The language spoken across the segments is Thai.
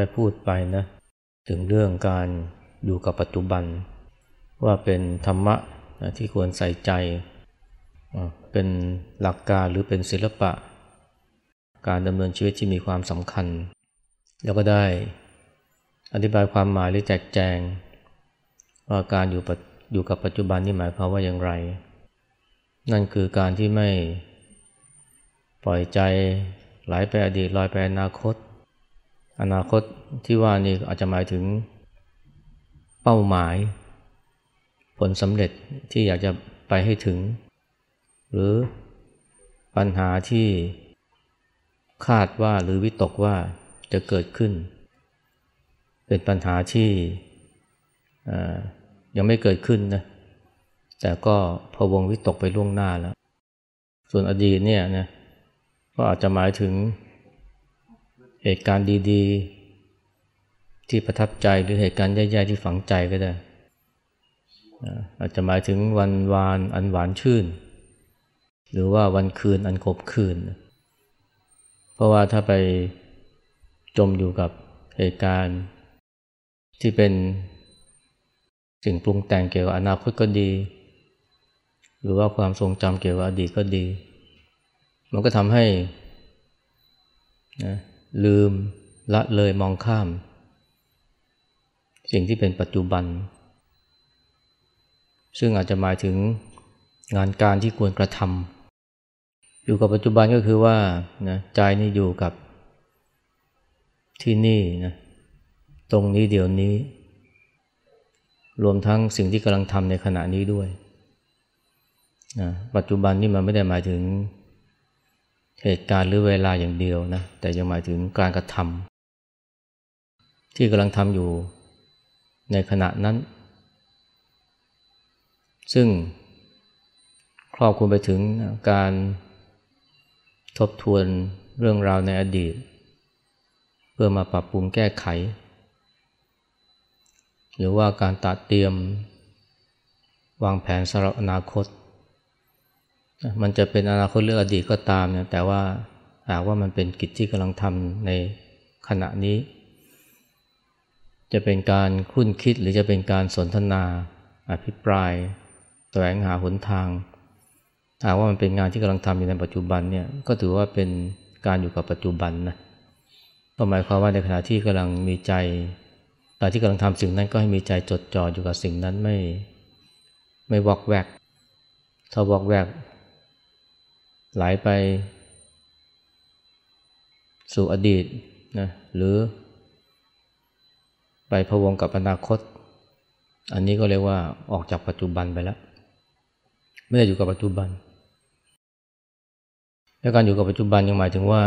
ได้พูดไปนะถึงเรื่องการอยู่กับปัจจุบัน ว่าเป็นธรรมะที่ควรใส่ใจ เป็นหลักการหรือเป็นศิลปะ การดำเนินชีวิตที่มีความสำคัญ แล้วก็ได้อธิบายความหมายหรือแจกแจง ว่าการอยู่อยู่กับปัจจุบันนี่หมายความว่าอย่างไร นั่นคือการที่ไม่ปล่อยใจไหลไปอดีตลอยไปอนาคต อนาคตที่ว่านี่อาจจะหมายถึงเป้าหมาย ผลสำเร็จที่อยากจะไปให้ถึง หรือปัญหาที่คาดว่าหรือวิตกว่าจะเกิดขึ้น เป็นปัญหาที่ยังไม่เกิดขึ้นนะแต่ก็พวงวิตกไปล่วงหน้าแล้ว ส่วนอดีตเนี่ยนะก็อาจจะหมายถึง เหตุการณ์ดีๆ ที่ประทับใจหรือเหตุการณ์แย่ๆที่ฝังใจก็ได้อาจจะหมายถึงวันวานอันหวานชื่น หรือว่าวันคืนอันขบคืน เพราะว่าถ้าไปจมอยู่กับเหตุการณ์ ที่เป็นสิ่งปรุงแต่งเกี่ยวกับอนาคตก็ดี หรือว่าความทรงจำเกี่ยวกับอดีตก็ดี มันก็ทำให้นะ ลืมละเลยมองข้าม สิ่งที่เป็นปัจจุบัน ซึ่งอาจจะหมายถึงงานการที่ควรกระทำอยู่กับปัจจุบันก็คือว่านะใจนี่อยู่กับที่นี่นะตรงนี้เดี๋ยวนี้ รวมทั้งสิ่งที่กำลังทำในขณะนี้ด้วยนะปัจจุบันนี่มันไม่ได้หมายถึง เหตุการณ์หรือเวลาอย่างเดียวนะแต่ยังหมายถึงการกระทำที่กำลังทำอยู่ในขณะนั้น ซึ่งครอบคลุมไปถึงการทบทวนเรื่องราวในอดีต เพื่อมาปรับปรุงแก้ไข หรือว่าการตัดเตรียม วางแผนสำหรับอนาคต มันจะเป็นอนาคตเรื่องอดีตก็ตามเนี่ยแต่ว่าหากว่ามันเป็นกิจที่กำลังทำในขณะนี้ จะเป็นการคุ้นคิดหรือจะเป็นการสนทนาอภิปรายแสวงหาหนทางหากว่ามันเป็นงานที่กำลังทำอยู่ในปัจจุบันเนี่ยก็ถือว่าเป็นการอยู่กับปัจจุบันนะก็หมายความว่าในขณะที่กำลังมีใจตอนที่กำลังทำสิ่งนั้นก็ให้มีใจจดจ่ออยู่กับสิ่งนั้นไม่ ไม่วอกแวกถ้าวอกแวก ไหลไป สู่อดีตนะหรือ ไปพวงกับอนาคต อันนี้ก็เรียกว่าออกจากปัจจุบันไปแล้ว ไม่ได้อยู่กับปัจจุบัน และการอยู่กับปัจจุบันยังหมายถึงว่า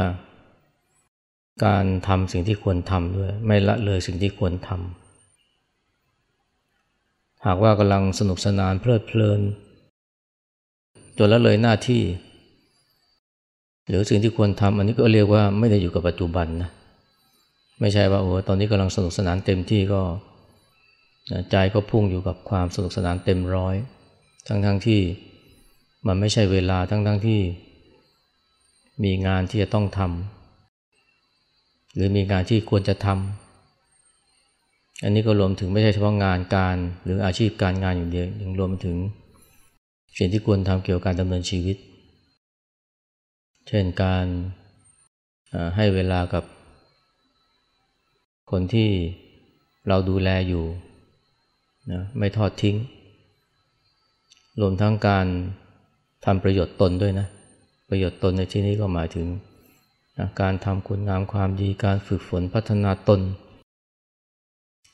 การทำสิ่งที่ควรทำด้วย ไม่ละเลยสิ่งที่ควรทำหากว่ากำลังสนุกสนานเพลิดเพลินจนละเลยหน้าที่ หรือสิ่งที่ควรทำอันนี้ก็เรียกว่าไม่ได้อยู่กับปัจจุบันนะไม่ใช่ว่าโอ้ตอนนี้กำลังสนุกสนานเต็มที่ก็ใจก็พุ่งอยู่กับความสนุกสนานเต็มร้อย ทั้งๆทที่มันไม่ใช่เวลาทั้งๆทที่ มีงานที่จะต้องทำหรือมีงานที่ควรจะทำอันนี้ก็รวมถึงไม่ใช่เฉพาะงานการหรืออาชีพการงานอย่างเดียวยังรวมถึงสิ่งที่ควรทำเกี่ยวกับการดำเนินชีวิต เช่นการให้เวลากับ คนที่เราดูแลอยู่นะไม่ทอดทิ้ง รวมทั้งการทำประโยชน์ตนด้วยนะ ประโยชน์ตนในที่นี้ก็หมายถึงนะการทำคุณงามความดีการฝึกฝนพัฒนาตน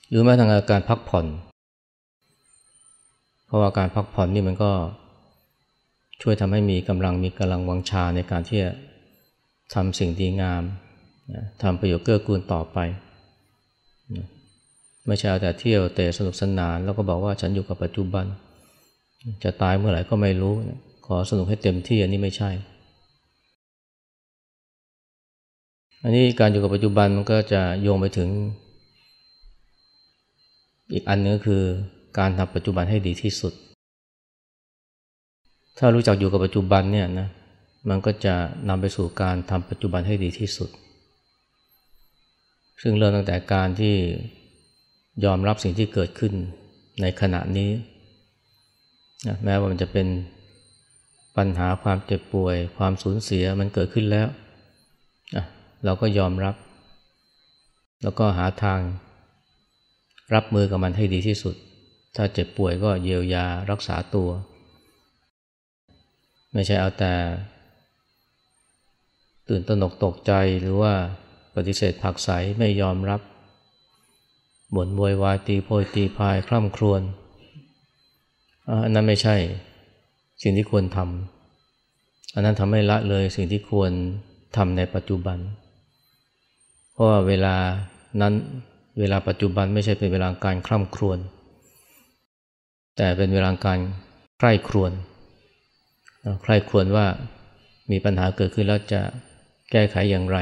หรือแม้ทางการพักผ่อน เพราะว่าการพักผ่อนนี่มันก็ ช่วยทำให้มีกำลังมีกำลังวังชาในการที่จะทำสิ่งดีงามทำประโยชน์เกื้อกูลต่อไปไม่ใช่แต่เที่ยวแต่สนุกสนาน แล้วก็บอกว่าฉันอยู่กับปัจจุบัน จะตายเมื่อไหร่ก็ไม่รู้ขอสนุกให้เต็มที่อันนี้ไม่ใช่ อันนี้การอยู่กับปัจจุบันมันก็จะโยงไปถึง อีกอันนึงก็คือการทำปัจจุบันให้ดีที่สุด ถ้ารู้จักอยู่กับปัจจุบันเนี่ยนะมันก็จะนำไปสู่การทำปัจจุบันให้ดีที่สุด ซึ่งเริ่มตั้งแต่การที่ยอมรับสิ่งที่เกิดขึ้นในขณะนี้นะแม้ว่ามันจะเป็นปัญหาความเจ็บป่วย ความสูญเสียมันเกิดขึ้นแล้วนะเราก็ยอมรับ แล้วก็หาทาง รับมือกับมันให้ดีที่สุด ถ้าเจ็บป่วยก็เยียวยารักษาตัว ไม่ใช่เอาแต่ ตื่นตระหนกตกใจหรือว่าปฏิเสธผักใสไม่ยอมรับบ่นโวยวายตีโพยตีพายคร่ำครวญอันนั้นไม่ใช่สิ่งที่ควรทำอันนั้นทำให้ละเลยสิ่งที่ควรทำในปัจจุบัน เพราะว่าเวลานั้นเวลาปัจจุบันไม่ใช่เป็นเวลาการคร่ำครวญแต่เป็นเวลาการใคร่ครวญ ใครควญว่ามีปัญหาเกิดขึ้นแล้วจะแก้ไขอย่างไร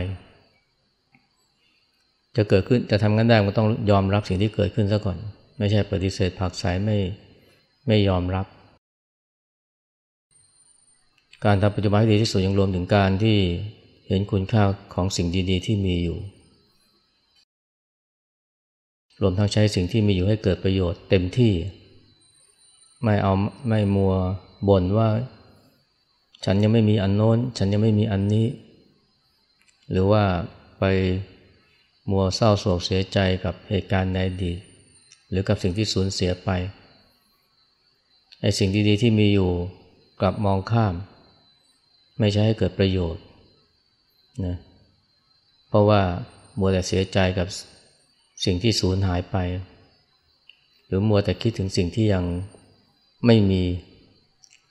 จะเกิดขึ้นจะทำงั้นได้ก็ต้องยอมรับสิ่งที่เกิดขึ้นซะก่อน ไม่ใช่ปฏิเสธผักสายไม่ไม่ยอมรับ การทำปัจจุบันให้ดีที่สุดยังรวมถึงการที่เห็นคุณค่าของสิ่งดี ๆ ที่มีอยู่ รวมทั้งใช้สิ่งที่มีอยู่ให้เกิดประโยชน์เต็มที่ ไม่เอาไม่มัวบ่นว่า ฉันยังไม่มีอันโน้น ฉันยังไม่มีอันนี้ หรือว่าไปมัวเศร้าโศกเสียใจกับเหตุการณ์ในอดีตหรือกับสิ่งที่สูญเสียไปไอ้สิ่งดีๆที่มีอยู่กลับมองข้าม ไม่ใช่ให้เกิดประโยชน์นะเพราะว่ามัวแต่เสียใจกับสิ่งที่สูญหายไป หรือมัวแต่คิดถึงสิ่งที่ยังไม่มี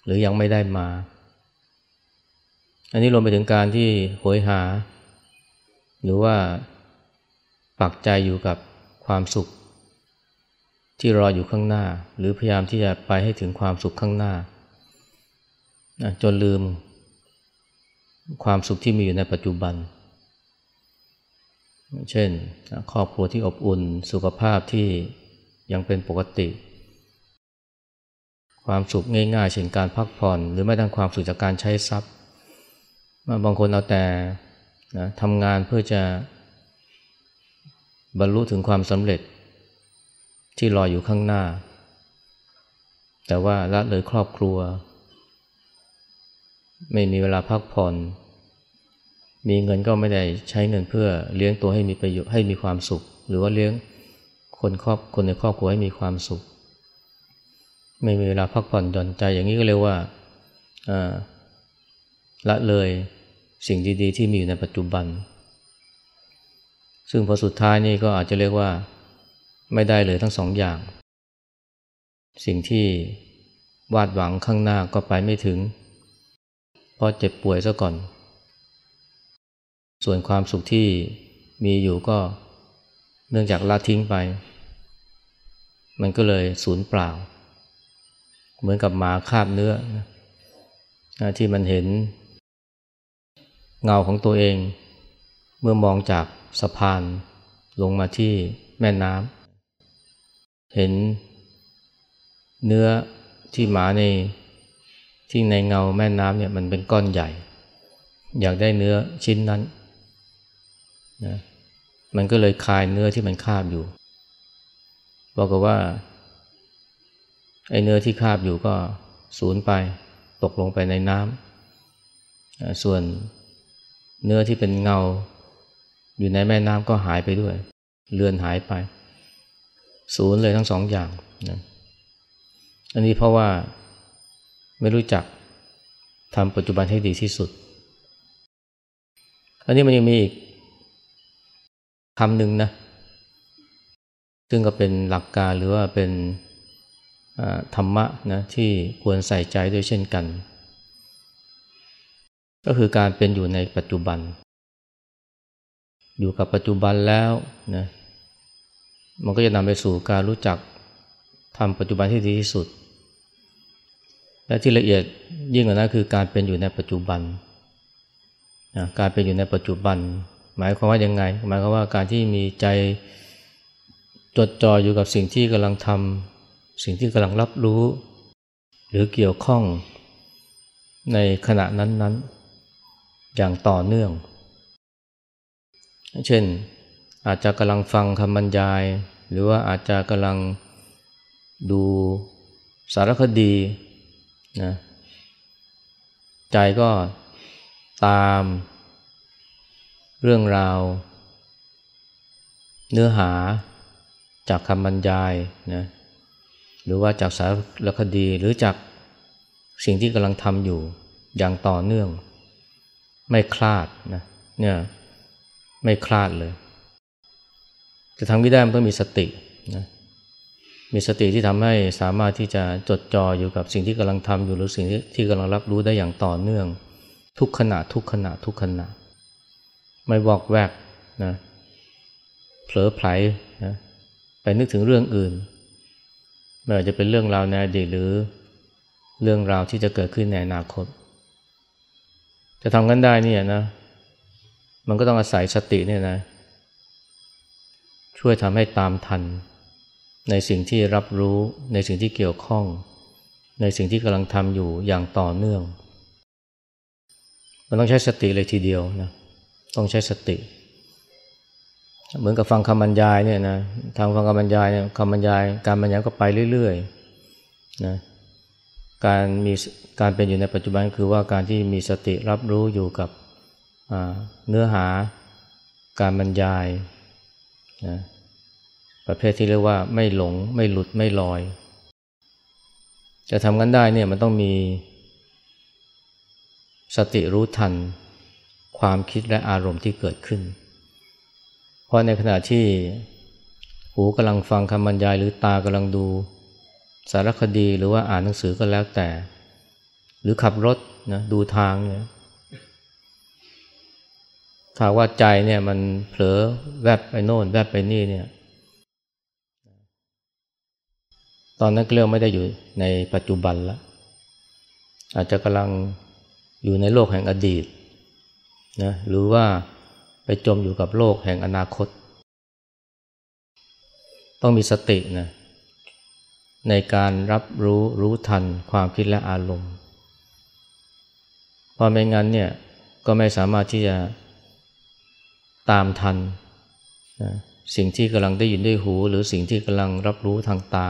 หรือยังไม่ได้มา อันนี้รวมไปถึงการที่โหยหา หรือว่าปักใจอยู่กับความสุข ที่รออยู่ข้างหน้า หรือพยายามที่จะไปให้ถึงความสุขข้างหน้า จนลืมความสุขที่มีอยู่ในปัจจุบัน เช่น ครอบครัวที่อบอุ่นสุขภาพที่ยังเป็นปกติ ความสุขง่ายๆเช่นการพักผ่อน หรือไม่ทั้งความสุขจากการใช้ทรัพย์ บางคนเอาแต่นะทำงานเพื่อจะบรรลุถึงความสำเร็จที่รออยู่ข้างหน้า แต่ว่าละเลยครอบครัว ไม่มีเวลาพักผ่อน มีเงินก็ไม่ได้ใช้เงินเพื่อเลี้ยงตัวให้มีประโยชน์ให้มีความสุข หรือว่าเลี้ยงคนครอบคนในครอบครัวให้มีความสุข ไม่มีเวลาพักผ่อนหย่อนใจอย่างนี้ก็เรียกว่าละเลย สิ่งดีๆ ที่มีอยู่ในปัจจุบัน ซึ่งพอสุดท้ายนี่ก็อาจจะเรียกว่าไม่ได้เลยทั้งสองอย่าง สิ่งที่วาดหวังข้างหน้าก็ไปไม่ถึง เพราะเจ็บป่วยซะก่อน ส่วนความสุขที่มีอยู่ก็เนื่องจากละทิ้งไป มันก็เลยสูญเปล่า เหมือนกับหมาคาบเนื้อ ที่มันเห็น เงาของตัวเอง เมื่อมองจากสะพานลงมาที่แม่น้ำเห็นเนื้อที่หมาในที่ในเงาแม่น้ำเนี่ยมันเป็นก้อนใหญ่ อยากได้เนื้อชิ้นนั้นนะมันก็เลยคายเนื้อที่มันคาบอยู่บอกว่าไอ้เนื้อที่คาบอยู่ก็สูญไปตกลงไปในน้ำส่วน เนื้อที่เป็นเงา อยู่ในแม่น้ำก็หายไปด้วย เลือนหายไป ศูนย์เลยทั้งสองอย่างนะอันนี้เพราะว่าไม่รู้จักทำปัจจุบันให้ดีที่สุด อันนี้มันยังมีอีกคำหนึ่งนะ ซึ่งก็เป็นหลักการหรือว่าเป็นธรรมะนะที่ควรใส่ใจด้วยเช่นกัน ก็คือการเป็นอยู่ในปัจจุบัน อยู่กับปัจจุบันแล้วนะมันก็จะนำไปสู่การรู้จักทำปัจจุบันที่ดีที่สุด และที่ละเอียดยิ่งกว่านั้นคือการเป็นอยู่ในปัจจุบันการเป็นอยู่ในปัจจุบัน หมายความว่ายังไง หมายความว่าการที่มีใจจดจ่ออยู่กับสิ่งที่กำลังทำสิ่งที่กำลังรับรู้ หรือเกี่ยวข้องในขณะนั้นๆ อย่างต่อเนื่อง เช่นอาจจะกำลังฟังคำบรรยาย หรือว่าอาจจะกำลังดูสารคดีนะใจก็ตามเรื่องราว เนื้อหาจากคำบรรยายนะหรือว่าจากสารคดีหรือจากสิ่งที่กำลังทำอยู่อย่างต่อเนื่อง ไม่คลาดนะเนี่ยไม่คลาดเลย จะทำไม่ได้มันต้องมีสตินะมีสติที่ทำให้สามารถที่จะจดจ่ออยู่กับสิ่งที่กำลังทำอยู่หรือสิ่งที่กำลังรับรู้ได้อย่างต่อเนื่อง ทุกขณะทุกขณะทุกขณะ ไม่บอกแวกนะเผลอไผลนะไปนึกถึงเรื่องอื่นไม่ว่าจะเป็นเรื่องราวในอดีตหรือเรื่องราวที่จะเกิดขึ้นในอนาคต จะทำกันได้เนี่ยนะ มันก็ต้องอาศัยสติเนี่ยนะ ช่วยทำให้ตามทัน ในสิ่งที่รับรู้ในสิ่งที่เกี่ยวข้อง ในสิ่งที่กำลังทำอยู่อย่างต่อเนื่อง มันต้องใช้สติเลยทีเดียวนะต้องใช้สติ เหมือนกับฟังคำบรรยายเนี่ยนะทางฟังคำบรรยายเนี่ยคำบรรยายการบรรยายก็ไปเรื่อยๆนะ การมีการเป็นอยู่ในปัจจุบันคือว่าการที่มีสติรับรู้อยู่กับเนื้อหาการบรรยายนะประเภทที่เรียกว่าไม่หลงไม่หลุดไม่ลอย จะทำกันได้เนี่ยมันต้องมี สติรู้ทัน ความคิดและอารมณ์ที่เกิดขึ้น เพราะในขณะที่หูกำลังฟังคำบรรยายหรือตากำลังดู สารคดีหรือว่าอ่านหนังสือก็แล้วแต่ หรือขับรถนะดูทางเนี่ยถ้าว่าใจเนี่ยมันเผลอแวบไปโน่นแวบไปนี่เนี่ย ตอนนั้นเรียกไม่ได้อยู่ในปัจจุบันล้วอาจจะกำลังอยู่ในโลกแห่งอดีตนะหรือว่าไปจมอยู่กับโลกแห่งอนาคต ต้องมีสตินะ ในการรับรู้รู้ทันความคิดและอารมณ์พอไม่งั้นเนี่ยก็ไม่สามารถที่จะตามทันนะสิ่งที่กำลังได้ยินด้วยหู หรือสิ่งที่กำลังรับรู้ทางตา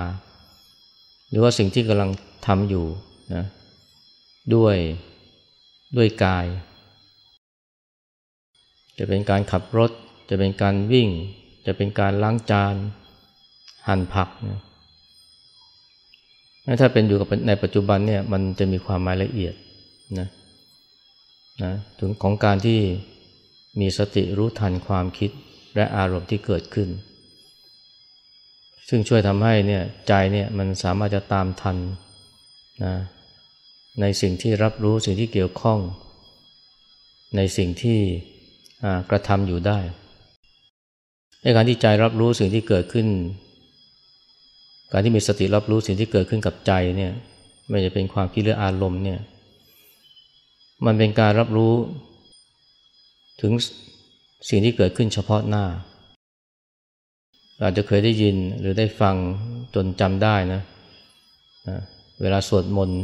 หรือว่าสิ่งที่กำลังทำอยู่นะด้วยด้วยกาย จะเป็นการขับรถ จะเป็นการวิ่ง จะเป็นการล้างจาน หั่นผักนะ ถ้าเป็นอยู่กับในปัจจุบันเนี่ยมันจะมีความหมายละเอียดนะนะถึงของการที่มีสติรู้ทันความคิดและอารมณ์ที่เกิดขึ้น ซึ่งช่วยทำให้เนี่ยใจเนี่ยมันสามารถจะตามทันนะในสิ่งที่รับรู้สิ่งที่เกี่ยวข้อง ในสิ่งที่กระทำอยู่ได้ในการที่ใจรับรู้สิ่งที่เกิดขึ้น การที่มีสติรับรู้สิ่งที่เกิดขึ้นกับใจเนี่ยไม่จะเป็นความคิดหรืออารมณ์เนี่ยมันเป็นการรับรู้ถึงสิ่งที่เกิดขึ้นเฉพาะหน้า อาจจะเคยได้ยินหรือได้ฟังจนจำได้นะเวลาสวดมนต์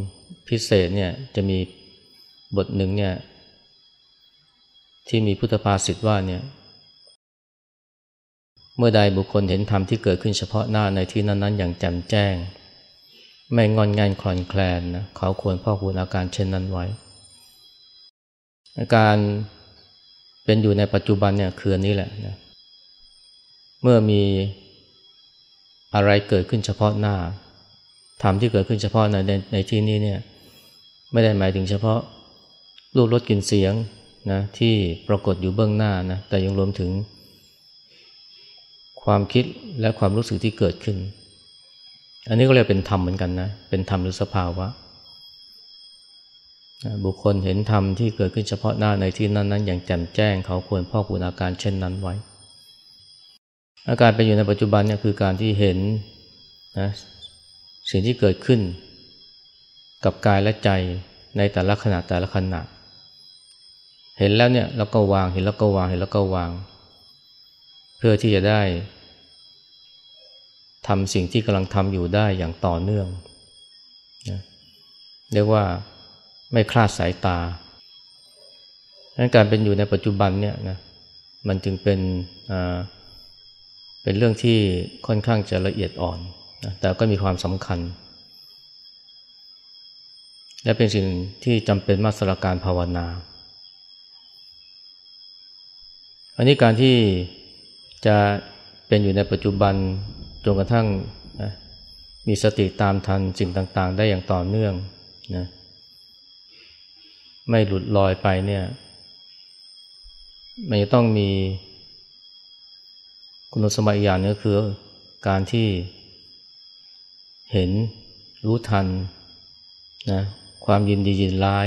พิเศษเนี่ยจะมีบทหนึ่งเนี่ยที่มีพุทธภาษิตว่าเนี่ย เมื่อใดบุคคลเห็นธรรมที่เกิดขึ้นเฉพาะหน้าในที่นั้นๆ อย่างแจ่มแจ้ง ไม่งอนงานคลอนแคลนนะเขาควรพ่อคูณอาการเช่นนั้นไว้อาการเป็นอยู่ในปัจจุบันเนี่ยคืออันนี้แหละนะเมื่อมีอะไรเกิดขึ้นเฉพาะหน้าธรรมที่เกิดขึ้นเฉพาะในในในที่นี้เนี่ยไม่ได้หมายถึงเฉพาะรูปรสกลิ่นเสียงนะที่ปรากฏอยู่เบื้องหน้านะแต่ยังรวมถึง ความคิดและความรู้สึกที่เกิดขึ้น อันนี้ก็เรียกเป็นธรรมเหมือนกันนะ เป็นธรรมหรือสภาวะ บุคคลเห็นธรรมที่เกิดขึ้นเฉพาะหน้าในที่นั้นนั้นอย่างแจ่มแจ้งเขาควรพ่อคุณอาการเช่นนั้นไว้ อาการเป็นอยู่ในปัจจุบันเนี่ยคือการที่เห็นนะสิ่งที่เกิดขึ้น กับกายและใจในแต่ละขณะแต่ละขณะ เห็นแล้วเนี่ยเราก็วางเห็นแล้วก็วางเห็นแล้วก็วาง พื่อที่จะได้ทำสิ่งที่กำลังทำอยู่ได้อย่างต่อเนื่องนะเรียกว่าไม่คลาดสายตาดังการเป็นอยู่ในปัจจุบันเนี่ยนะมันจึงเป็นเป็นเรื่องที่ค่อนข้างจะละเอียดอ่อนนะแต่ก็มีความสำคัญ และเป็นสิ่งที่จำเป็นมากสำหรับการภาวนา อันนี้การที่ จะเป็นอยู่ในปัจจุบันจนกระทั่งนะมีสติตามทันสิ่งต่างๆ ได้อย่างต่อเนื่องนะไม่หลุดลอยไปเนี่ยมันจะต้องมีคุณสมบัติอย่างนึงคือการที่เห็นรู้ทันนะความยินดียินร้าย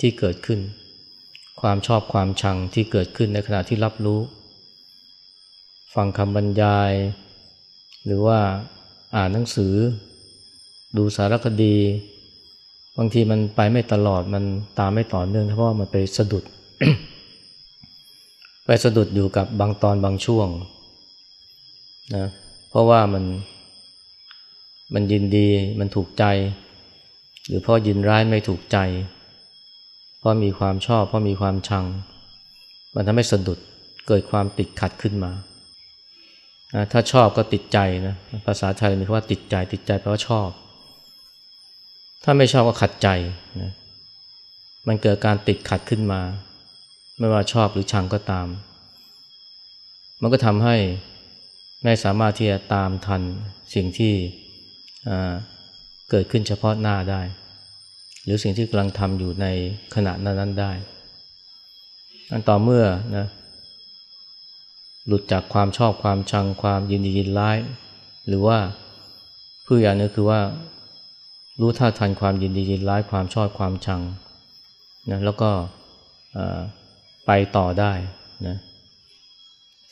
ที่เกิดขึ้น ความชอบความชังที่เกิดขึ้นในขณะที่รับรู้ ฟังคำบรรยาย หรือว่าอ่านหนังสือ ดูสารคดี บางทีมันไปไม่ตลอดมันตามไม่ต่อเนื่องเพราะว่ามันไปสะดุด ไปสะดุดอยู่กับบางตอนบางช่วงนะเพราะว่ามันมันยินดีมันถูกใจ หรือเพราะยินร้ายไม่ถูกใจ เพราะมีความชอบ เพราะมีความชัง มันทำให้สะดุดเกิดความติดขัดขึ้นมา ถ้าชอบก็ติดใจนะภาษาไทยมีคำว่าติดใจ ติดใจแปลว่าชอบ ถ้าไม่ชอบก็ขัดใจนะมันเกิดการติดขัดขึ้นมา ไม่ว่าชอบหรือชังก็ตาม มันก็ทำให้ไม่สามารถที่จะตามทันสิ่งที่เกิดขึ้นเฉพาะหน้าได้ หรือสิ่งที่กำลังทำอยู่ในขณะนั้นๆได้อันต่อเมื่อนะ หลุดจากความชอบความชังความยินดียินร้าย หรือว่าผู้อย่างนึงคือว่า รู้ท่าทันความยินดียินร้ายความชอบความชังนะแล้วก็ไปต่อได้นะ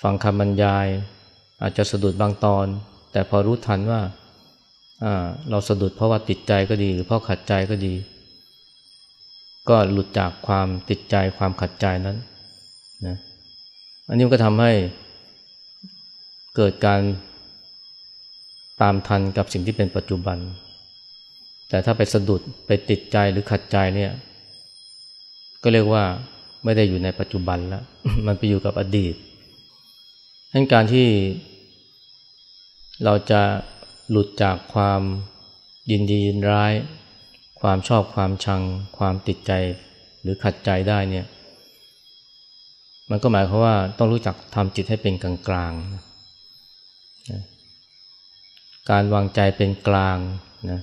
ฟังคำบรรยาย อาจจะสะดุดบางตอน แต่พอรู้ทันว่าเราสะดุดเพราะว่าติดใจก็ดี หรือเพราะขัดใจก็ดี ก็หลุดจากความติดใจความขัดใจนั้นนะอันนี้ก็ทำให้ เกิดการตามทันกับสิ่งที่เป็นปัจจุบัน แต่ถ้าไปสะดุดไปติดใจหรือขัดใจเนี่ย ก็เรียกว่าไม่ได้อยู่ในปัจจุบันแล้ว มันไปอยู่กับอดีตทั้นการที่เราจะหลุดจากความยินดียินร้าย ความชอบความชัง ความติดใจหรือขัดใจได้เนี่ย มันก็หมายความว่าต้องรู้จักทำจิตให้เป็นกลางกลาง นะการวางใจเป็นกลางนะ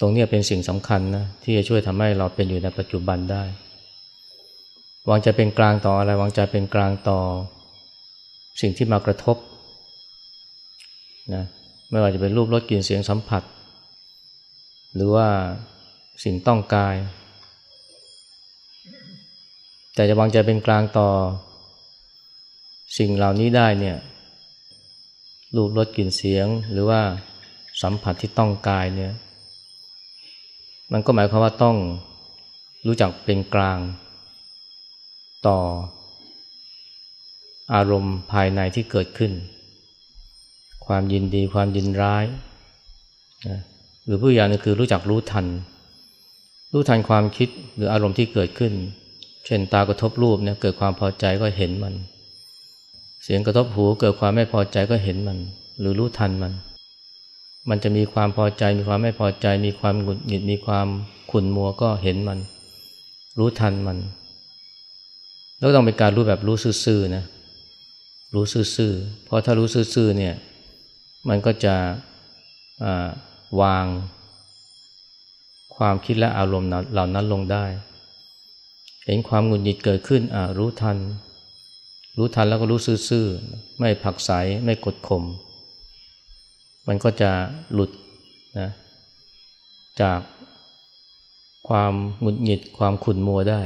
ตรงนี้เป็นสิ่งสำคัญนะที่จะช่วยทำให้เราเป็นอยู่ในปัจจุบันได้ วางใจเป็นกลางต่ออะไร วางใจเป็นกลางต่อ สิ่งที่มากระทบนะไม่ว่าจะเป็นรูปรสกลิ่นเสียงสัมผัส หรือว่าสิ่งต้องกาย แต่จะวางใจเป็นกลางต่อ สิ่งเหล่านี้ได้เนี่ย รูปรสกลิ่นเสียง หรือว่าสัมผัสที่ต้องกายเนี่ย มันก็หมายความว่าต้องรู้จักเป็นกลาง ต่อ อารมณ์ภายในที่เกิดขึ้น ความยินดีความยินร้ายนะหรือผู้ย่านคือรู้จักรู้ทัน รู้ทันความคิดหรืออารมณ์ที่เกิดขึ้น เช่นตากระทบรูปเนี่ยเกิดความพอใจก็เห็นมัน เสียงกระทบหูเกิดความไม่พอใจก็เห็นมัน หรือรู้ทันมัน มันจะมีความพอใจมีความไม่พอใจ มีความหงุดหงิดมีความขุ่นมัวก็เห็นมัน รู้ทันมันแล้วต้องเป็นการรู้แบบรู้ซื่อๆนะรู้ซื่อๆเพราะถ้ารู้ซื่อๆเนี่ยมันก็จะวางความคิดและอารมณ์เหล่านั้นลงได้ เห็นความหงุดหงิดเกิดขึ้นรู้ทัน รู้ทันแล้วก็รู้ซื่อๆ ไม่ผักใสไม่กดข่มมันก็จะหลุดนะจากความหงุดหงิดความขุ่นมัวได้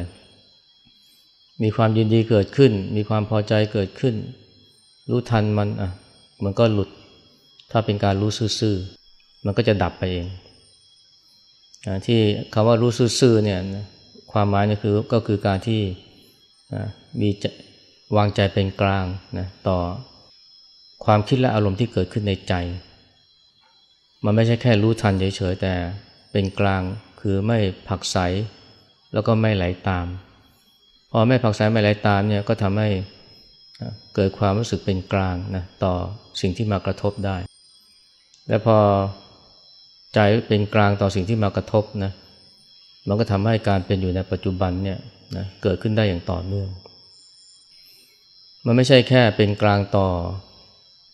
มีความยินดีเกิดขึ้น มีความพอใจเกิดขึ้น รู้ทันมันอะมันก็หลุดถ้าเป็นการรู้ซื่อๆมันก็จะดับไปเองอที่คำว่ารู้ซื่อๆเนี่ยความหมายนี่คือก็คือการที่มี วางใจเป็นกลางนะต่อความคิดและอารมณ์ที่เกิดขึ้นในใจ มันไม่ใช่แค่รู้ทันเฉยๆแต่เป็นกลางคือไม่ผักใสแล้วก็ไม่ไหลาตาม พอไม่ผักใสไม่ไหลาตามเนี่ยก็ทำให้เกิดความรู้สึกเป็นกลางนะต่อสิ่งที่มากระทบได้ และพอใจเป็นกลางต่อสิ่งที่มากระทบนะมันก็ทำให้การเป็นอยู่ในปัจจุบันเนี่ยนะเกิดขึ้นได้อย่างต่อเนื่อง มันไม่ใช่แค่เป็นกลางต่อ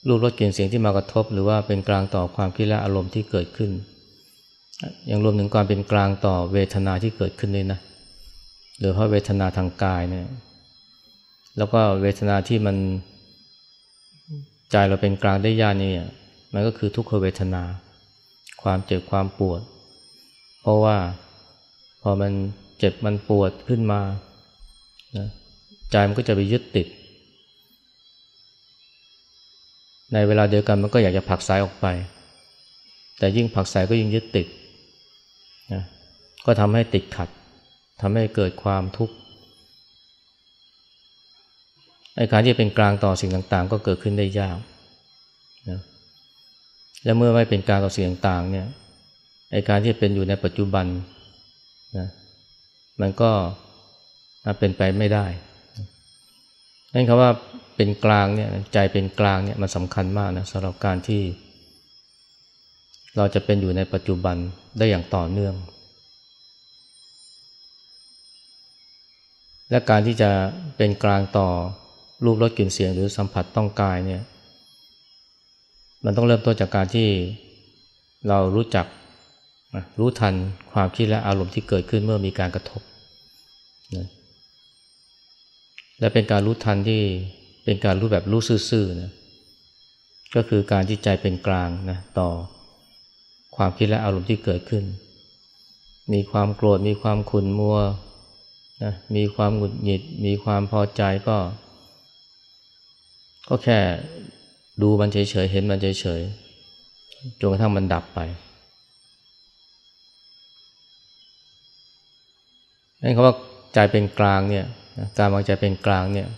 รูปรสกลิ่นเสียงที่มากระทบ หรือว่าเป็นกลางต่อความคิดและอารมณ์ที่เกิดขึ้น ยังรวมถึงการเป็นกลางต่อเวทนาที่เกิดขึ้นด้วยนะหรือเพราะเวทนาทางกายเนี่ยแล้วก็เวทนาที่มันใจเราเป็นกลางได้ยากนี่มันก็คือทุกขเวทนา ความเจ็บความปวด เพราะว่าพอมันเจ็บมันปวดขึ้นมานะใจมันก็จะไปยึดติด ในเวลาเดียวกันมันก็อยากจะผลักสายออกไป แต่ยิ่งผลักสายก็ยิ่งยึดติดนะก็ทำให้ติดขัดทำให้เกิดความทุกข์ไอ้การที่เป็นกลางต่อสิ่งต่างๆ ก็เกิดขึ้นได้ยากนะและเมื่อไม่เป็นกลางต่อสิ่งต่างๆเนี่ยไอ้การที่เป็นอยู่ในปัจจุบันนะมันก็เป็นไปไม่ได้ นั่นคำว่าเป็นกลางเนี่ยใจเป็นกลางเนี่ยมันสำคัญมากนะสำหรับการที่ เราจะเป็นอยู่ในปัจจุบันได้อย่างต่อเนื่อง และการที่จะเป็นกลางต่อรูปรสกลิ่นเสียงหรือสัมผัสต้องกายเนี่ยมันต้องเริ่มต้นจากการที่เรารู้จักรู้ทันความคิดและอารมณ์ที่เกิดขึ้นเมื่อมีการกระทบนะ และเป็นการรู้ทันที่เป็นการรู้แบบรู้ซื่อๆนะก็คือการที่ใจเป็นกลางนะต่อความคิดและอารมณ์ที่เกิดขึ้น มีความโกรธมีความขุ่นมัวนะมีความหงุดหงิด มีความพอใจก็ ก็แค่ดูมันเฉยๆเห็นมันเฉยๆจนกระทั่งมันดับไปนั่นเขาว่าใจเป็นกลางเนี่ย การวางใจเป็นกลางเนี่ย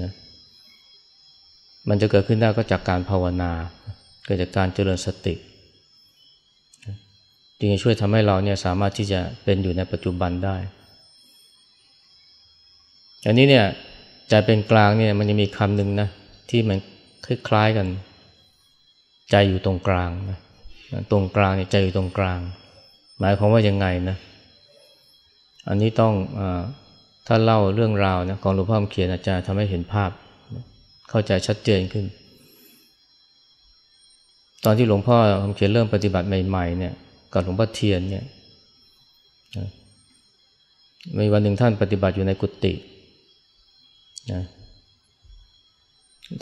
นะมันจะเกิดขึ้นได้ก็จากการภาวนา เกิดจากการเจริญสติจึงจะช่วยทำให้เราเนี่ยสามารถที่จะเป็นอยู่ในปัจจุบันได้ อันนี้เนี่ยใจเป็นกลางเนี่ยมันจะมีคำหนึ่งนะที่มันคล้ายๆกัน ใจอยู่ตรงกลางนะตรงกลางเนี่ยใจอยู่ตรงกลาง หมายความว่ายังไงนะ อันนี้ต้องอ ถ้าเล่าเรื่องราวนะของหลวงพ่อเขียนอาจารย์ทำให้เห็นภาพ เข้าใจชัดเจนขึ้น ตอนที่หลวงพ่อเขียนเริ่มปฏิบัติใหม่ๆเนี่ยกับหลวงพ่อเทียนเนี่ยมีวันหนึ่งท่านปฏิบัติอยู่ในกุฏินะ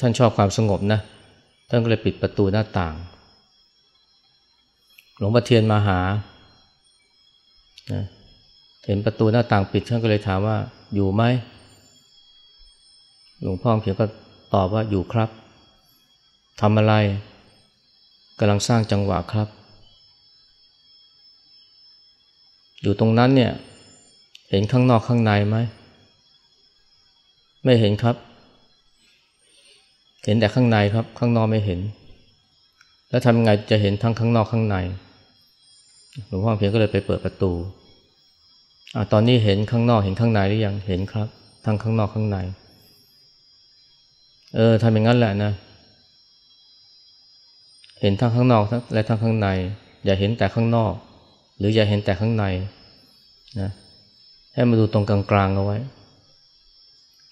ท่านชอบความสงบนะ ท่านก็เลยปิดประตูหน้าต่าง หลวงพ่อเทียนมาหานะ เห็นประตูหน้าต่างปิดท่านก็เลยถามว่าอยู่ไหมหลวงพ่อเขียนก็ตอบว่าอยู่ครับทำอะไรกำลังสร้างจังหวะครับ อยู่ตรงนั้นเนี่ย เห็นข้างนอกข้างในไหมไม่เห็นครับ เห็นแต่ข้างในครับ ข้างนอกไม่เห็น แล้วทำไงจะเห็นทั้งข้างนอกข้างในหลวงพ่อเพียงก็เลยไปเปิดประตู อตอนนี้เห็นข้างนอกเห็นข้างในหรือยังเห็นครับ ทั้งข้างนอกข้างใน เออทำอย่างนั้นแหละนะ เห็นทั้งข้างนอกและทั้งข้างใน อย่าเห็นแต่ข้างนอก หรืออย่าเห็นแต่ข้างในนะให้มาดูตรงกลางๆเอาไว้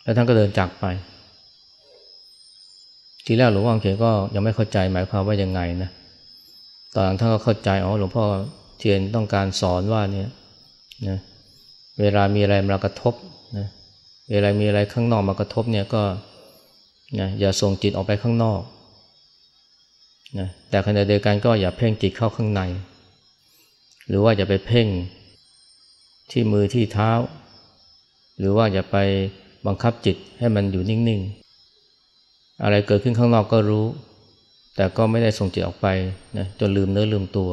แล้วท่านก็เดินจากไป ทีแรกหลวงพ่อเขียนก็ยังไม่เข้าใจหมายความว่ายังไงนะตอนหลังท่านก็เข้าใจอ๋อหลวงพ่อเทียนต้องการสอนว่าเนี่ยนะ เวลามีอะไรมากระทบนะเวลามีอะไรข้างนอกมากระทบเนี่ยก็นะอย่าส่งจิตออกไปข้างนอกนะแต่ขณะเดียวกันก็อย่าเพ่งจิตเข้าข้างใน หรือว่าอย่าไปเพ่งที่มือที่เท้า หรือว่าอย่าไปบังคับจิตให้มันอยู่นิ่งๆ อะไรเกิดขึ้นข้างนอกก็รู้ แต่ก็ไม่ได้ส่งจิตออกไปนะจนลืมเนื้อลืมตัว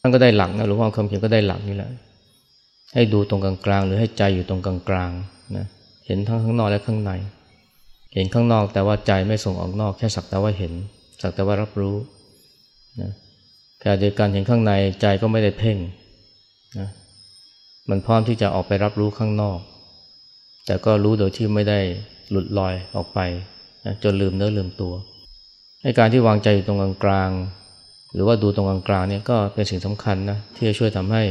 ท่านก็ได้หลักนะหลวงพ่อคำเขียนก็ได้หลักนี่แหละ ให้ดูตรงกลางๆ หรือให้ใจอยู่ตรงกลางๆนะเห็นทั้งข้างนอกและข้างใน เห็นข้างนอกแต่ว่าใจไม่ส่งออกนอกแค่สักแต่ว่าเห็น สักแต่ว่ารับรู้นะขณะเดียวกันเห็นข้างในใจก็ไม่ได้เพ่งนะมันพร้อมที่จะออกไปรับรู้ข้างนอก แต่ก็รู้โดยที่ไม่ได้หลุดลอยออกไปนะจนลืมเนื้อลืมตัวให้การที่วางใจอยู่ตรงกลางๆหรือว่าดูตรงกลางๆเนี่ยก็เป็นสิ่งสำคัญนะที่จะช่วยทำให้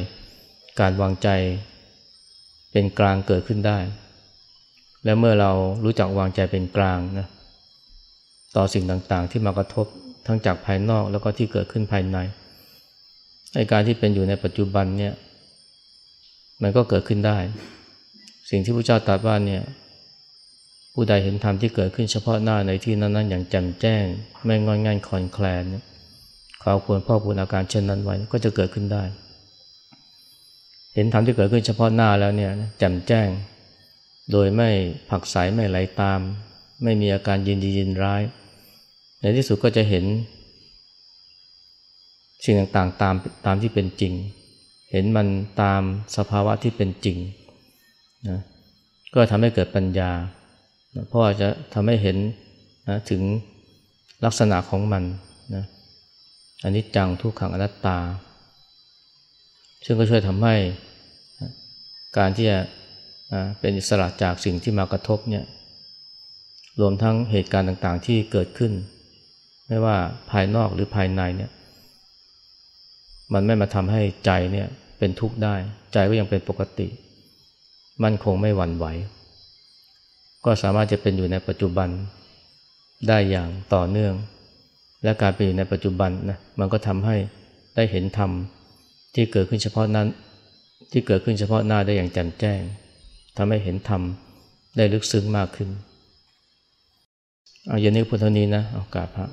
การวางใจเป็นกลางเกิดขึ้นได้ และเมื่อเรารู้จักวางใจเป็นกลางนะต่อสิ่งต่างๆ ที่มากระทบทั้งจากภายนอกแล้วก็ที่เกิดขึ้นภายในไอการที่เป็นอยู่ในปัจจุบันเนี่ยมันก็เกิดขึ้นได้ สิ่งที่พระเจ้าตรัสว่าเนี่ยผู้ใดเห็นธรรมที่เกิดขึ้นเฉพาะหน้าในที่นั้นๆอย่างแจ่มแจ้ง ไม่งอนงันคอนแคลนเนี่ยขาควรพ่อพูนอาการเช่นนั้นไว้ก็จะเกิดขึ้นได้ เห็นธรรมที่เกิดขึ้นเฉพาะหน้าแล้วเนี่ยแจ่มแจ้ง โดยไม่ผักใสไม่ไหลาตาม ไม่มีอาการยินดียินร้าย ในที่สุดก็จะเห็น สิ่งต่างๆตามตามที่เป็นจริง เห็นมันตามสภาวะที่เป็นจริงนะก็ทำให้เกิดปัญญา เพราะว่าจะทำให้เห็นนะถึงลักษณะของมันนะอันนี้จังทุกขังอนัตตา ซึ่งก็ช่วยทำให้การที่จะเป็นอิสระจากสิ่งที่มากระทบเนี่ยรวมทั้งเหตุการณ์ต่างๆที่เกิดขึ้น ไม่ว่าภายนอกหรือภายในเนี่ยมันไม่มาทำให้ใจเนี่ยเป็นทุกข์ได้ ใจก็ยังเป็นปกติ มั่นคงไม่หวั่นไหว ก็สามารถจะเป็นอยู่ในปัจจุบันได้อย่างต่อเนื่อง และการเป็นอยู่ในปัจจุบันนะมันก็ทำให้ได้เห็นธรรม ที่เกิดขึ้นเฉพาะนั้น ที่เกิดขึ้นเฉพาะหน้าได้อย่างแจ่มแจ้งทำให้เห็นธรรมได้ลึกซึ้งมากขึ้น เอาอย่างนี้พุทธนี้นะ เอากาพระ